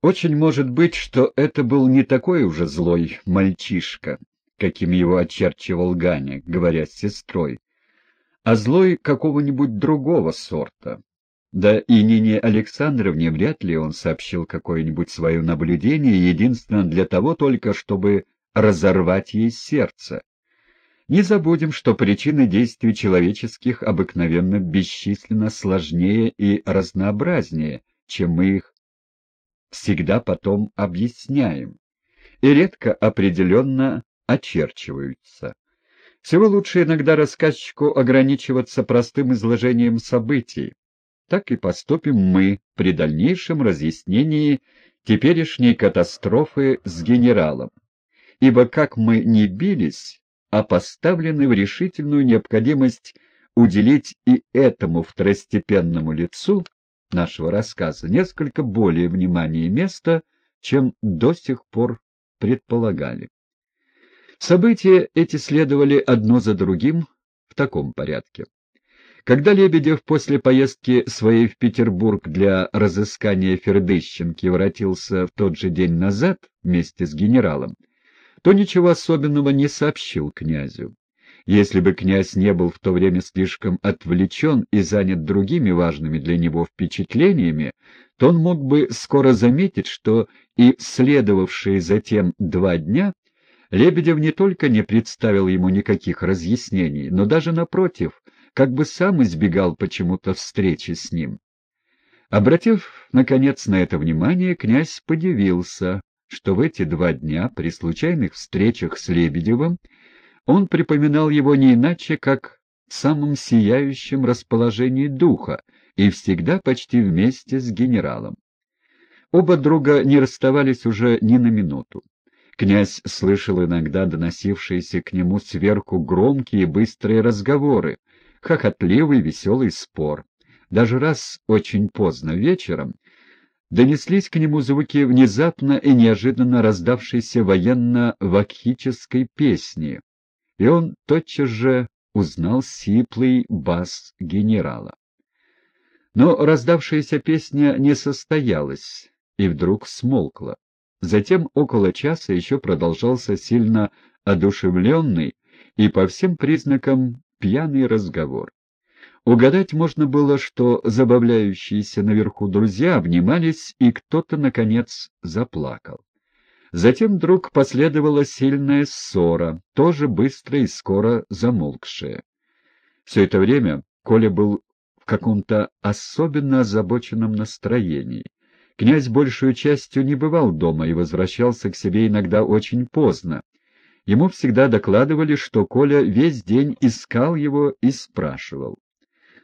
Очень может быть, что это был не такой уже злой мальчишка, каким его очерчивал Ганя, говоря с сестрой, а злой какого-нибудь другого сорта. Да и Нине Александровне вряд ли он сообщил какое-нибудь свое наблюдение, единственно для того только, чтобы разорвать ей сердце. Не забудем, что причины действий человеческих обыкновенно бесчисленно сложнее и разнообразнее, чем мы их всегда потом объясняем, и редко определенно очерчиваются. Всего лучше иногда рассказчику ограничиваться простым изложением событий. Так и поступим мы при дальнейшем разъяснении теперешней катастрофы с генералом. Ибо как мы не бились, а поставлены в решительную необходимость уделить и этому второстепенному лицу нашего рассказа несколько более внимания и места, чем до сих пор предполагали. События эти следовали одно за другим в таком порядке. Когда Лебедев после поездки своей в Петербург для разыскания Фердыщенки воротился в тот же день назад вместе с генералом, то ничего особенного не сообщил князю. Если бы князь не был в то время слишком отвлечен и занят другими важными для него впечатлениями, то он мог бы скоро заметить, что и следовавшие затем два дня Лебедев не только не представил ему никаких разъяснений, но даже, напротив, как бы сам избегал почему-то встречи с ним. Обратив, наконец, на это внимание, князь подивился, что в эти два дня при случайных встречах с Лебедевым он припоминал его не иначе, как в самом сияющем расположении духа и всегда почти вместе с генералом. Оба друга не расставались уже ни на минуту. Князь слышал иногда доносившиеся к нему сверху громкие быстрые разговоры, хохотливый веселый спор. Даже раз очень поздно вечером донеслись к нему звуки внезапно и неожиданно раздавшейся военно-вакхической песни, и он тотчас же узнал сиплый бас генерала. Но раздавшаяся песня не состоялась и вдруг смолкла. Затем около часа еще продолжался сильно одушевленный и по всем признакам пьяный разговор. Угадать можно было, что забавляющиеся наверху друзья обнимались, и кто-то, наконец, заплакал. Затем вдруг последовала сильная ссора, тоже быстро и скоро замолкшая. Все это время Коля был в каком-то особенно озабоченном настроении. Князь большую частью не бывал дома и возвращался к себе иногда очень поздно. Ему всегда докладывали, что Коля весь день искал его и спрашивал.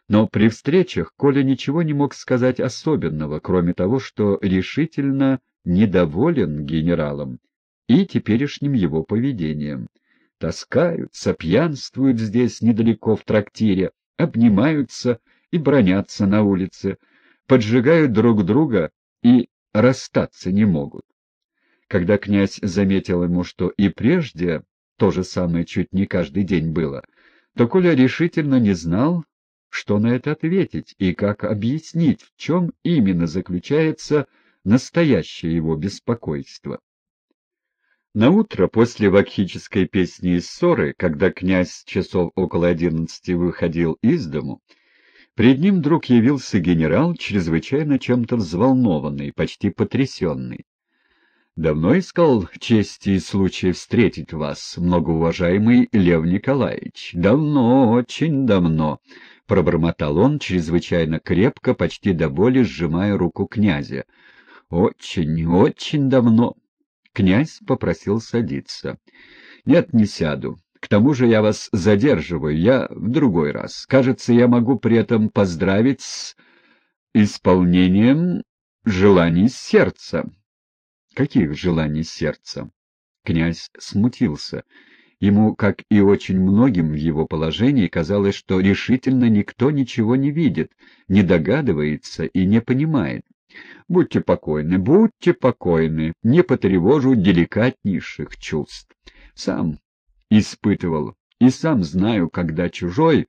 Но при встречах Коля ничего не мог сказать особенного, кроме того, что решительно недоволен генералом и теперешним его поведением. Таскаются, пьянствуют здесь недалеко в трактире, обнимаются и бронятся на улице, поджигают друг друга и расстаться не могут. Когда князь заметил ему, что и прежде то же самое чуть не каждый день было, то Коля решительно не знал, что на это ответить и как объяснить, в чем именно заключается настоящее его беспокойство. На утро после вакхической песни и ссоры, когда князь часов около одиннадцати выходил из дому, пред ним вдруг явился генерал, чрезвычайно чем-то взволнованный, почти потрясенный. «Давно искал чести и случая встретить вас, многоуважаемый Лев Николаевич. Давно, очень давно», — пробормотал он, чрезвычайно крепко, почти до боли сжимая руку князя. Очень, очень давно. Князь попросил садиться. Нет, не сяду. К тому же я вас задерживаю, я в другой раз. Кажется, я могу при этом поздравить с исполнением желаний сердца. Каких желаний сердца? Князь смутился. Ему, как и очень многим в его положении, казалось, что решительно никто ничего не видит, не догадывается и не понимает. Будьте покойны, будьте покойны, не потревожу деликатнейших чувств. Сам испытывал и сам знаю, когда чужой,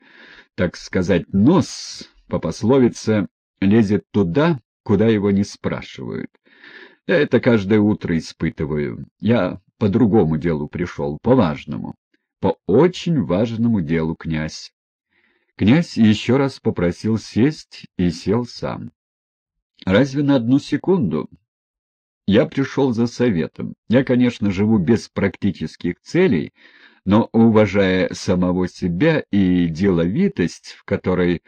так сказать, нос, по пословице, лезет туда, куда его не спрашивают. Я это каждое утро испытываю. Я по другому делу пришел, по важному. По очень важному делу, князь. Князь еще раз попросил сесть и сел сам. Разве на одну секунду? Я пришел за советом. Я, конечно, живу без практических целей, но, уважая самого себя и деловитость, в которой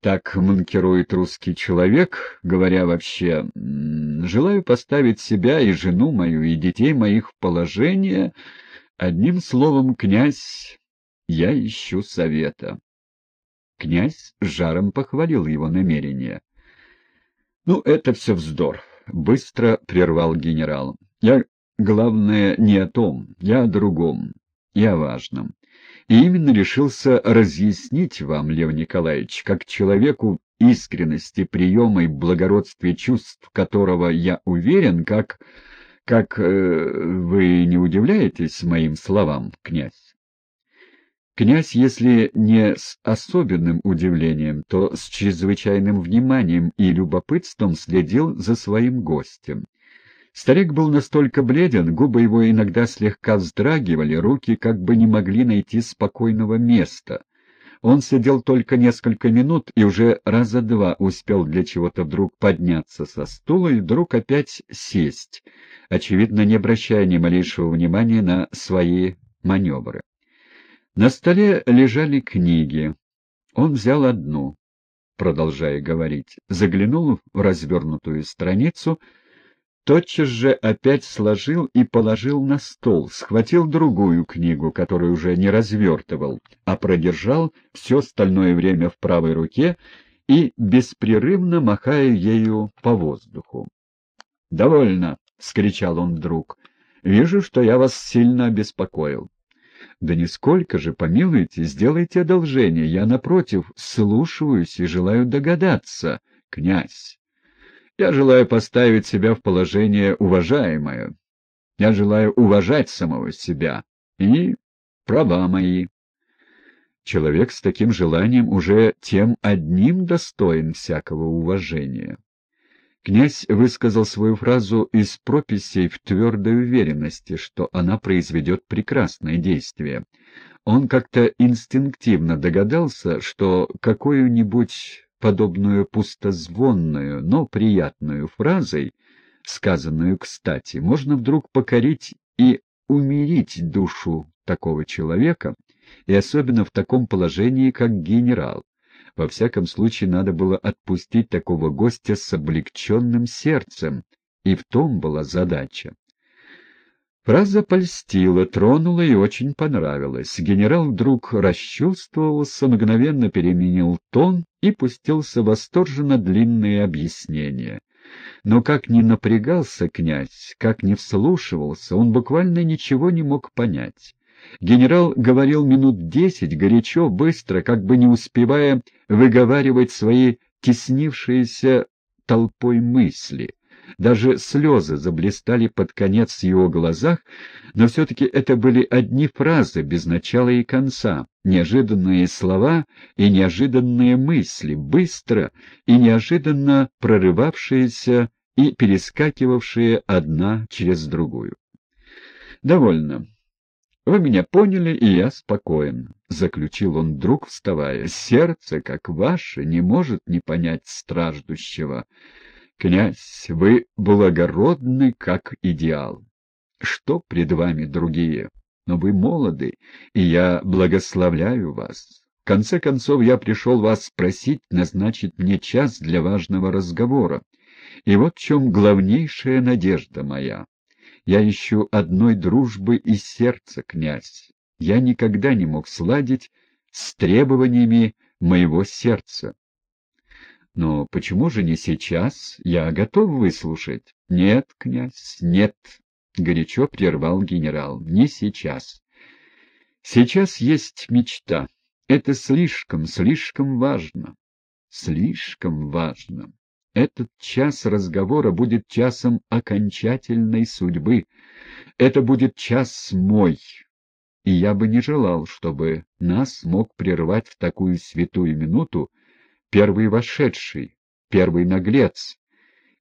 так манкирует русский человек, говоря вообще, желаю поставить себя и жену мою, и детей моих в положение, одним словом, князь, я ищу совета. Князь жаром похвалил его намерение. — Ну, это все вздор, — быстро прервал генерал. — Я, главное, не о том, я о другом, и о важном. И именно решился разъяснить вам, Лев Николаевич, как человеку искренности приема и благородстве чувств которого я уверен, как... как... Э, вы не удивляетесь моим словам, князь? Князь, если не с особенным удивлением, то с чрезвычайным вниманием и любопытством следил за своим гостем. Старик был настолько бледен, губы его иногда слегка вздрагивали, руки как бы не могли найти спокойного места. Он сидел только несколько минут и уже раза два успел для чего-то вдруг подняться со стула и вдруг опять сесть, очевидно, не обращая ни малейшего внимания на свои маневры. На столе лежали книги. Он взял одну, продолжая говорить, заглянул в развернутую страницу — тотчас же опять сложил и положил на стол, схватил другую книгу, которую уже не развертывал, а продержал все остальное время в правой руке и беспрерывно махая ею по воздуху. — Довольно! — скричал он вдруг. — Вижу, что я вас сильно обеспокоил. — Да нисколько же, помилуйте, сделайте одолжение. Я, напротив, слушаюсь и желаю догадаться, князь. Я желаю поставить себя в положение уважаемое. Я желаю уважать самого себя и права мои. Человек с таким желанием уже тем одним достоин всякого уважения. Князь высказал свою фразу из прописей в твердой уверенности, что она произведет прекрасное действие. Он как-то инстинктивно догадался, что какую-нибудь подобную пустозвонную, но приятную фразой, сказанную кстати, можно вдруг покорить и умерить душу такого человека, и особенно в таком положении, как генерал. Во всяком случае, надо было отпустить такого гостя с облегченным сердцем, и в том была задача. Фраза польстила, тронула и очень понравилась. Генерал вдруг расчувствовался, мгновенно переменил тон и пустился восторженно длинные объяснения. Но как ни напрягался князь, как ни вслушивался, он буквально ничего не мог понять. Генерал говорил минут десять, горячо, быстро, как бы не успевая выговаривать свои теснившиеся толпой мысли. Даже слезы заблистали под конец в его глазах, но все-таки это были одни фразы, без начала и конца, неожиданные слова и неожиданные мысли, быстро и неожиданно прорывавшиеся и перескакивавшие одна через другую. «Довольно. Вы меня поняли, и я спокоен», — заключил он вдруг, вставая. «Сердце, как ваше, не может не понять страждущего». Князь, вы благородны, как идеал. Что пред вами другие? Но вы молоды, и я благословляю вас. В конце концов, я пришел вас спросить, назначить мне час для важного разговора. И вот в чем главнейшая надежда моя. Я ищу одной дружбы и сердца, князь. Я никогда не мог сладить с требованиями моего сердца. Но почему же не сейчас? Я готов выслушать. Нет, князь, нет, — горячо прервал генерал, — не сейчас. Сейчас есть мечта. Это слишком, слишком важно. Слишком важно. Этот час разговора будет часом окончательной судьбы. Это будет час мой. И я бы не желал, чтобы нас мог прервать в такую святую минуту первый вошедший, первый наглец,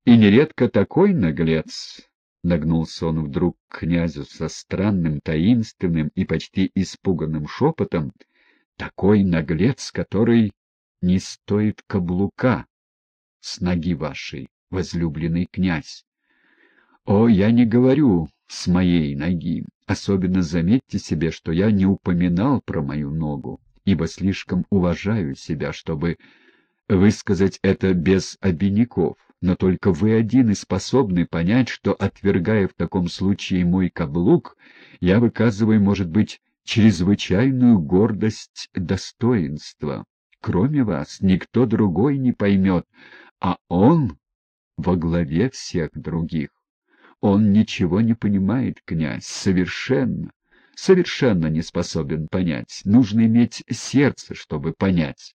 И нередко такой наглец, — нагнулся он вдруг к князю со странным, таинственным и почти испуганным шепотом, — такой наглец, который не стоит каблука с ноги вашей, возлюбленный князь. О, я не говорю с моей ноги. Особенно заметьте себе, что я не упоминал про мою ногу, ибо слишком уважаю себя, чтобы высказать это без обиняков. Но только вы один и способны понять, что, отвергая в таком случае мой каблук, я выказываю, может быть, чрезвычайную гордость достоинства. Кроме вас, никто другой не поймет, а он во главе всех других. Он ничего не понимает, князь, совершенно, совершенно не способен понять. Нужно иметь сердце, чтобы понять.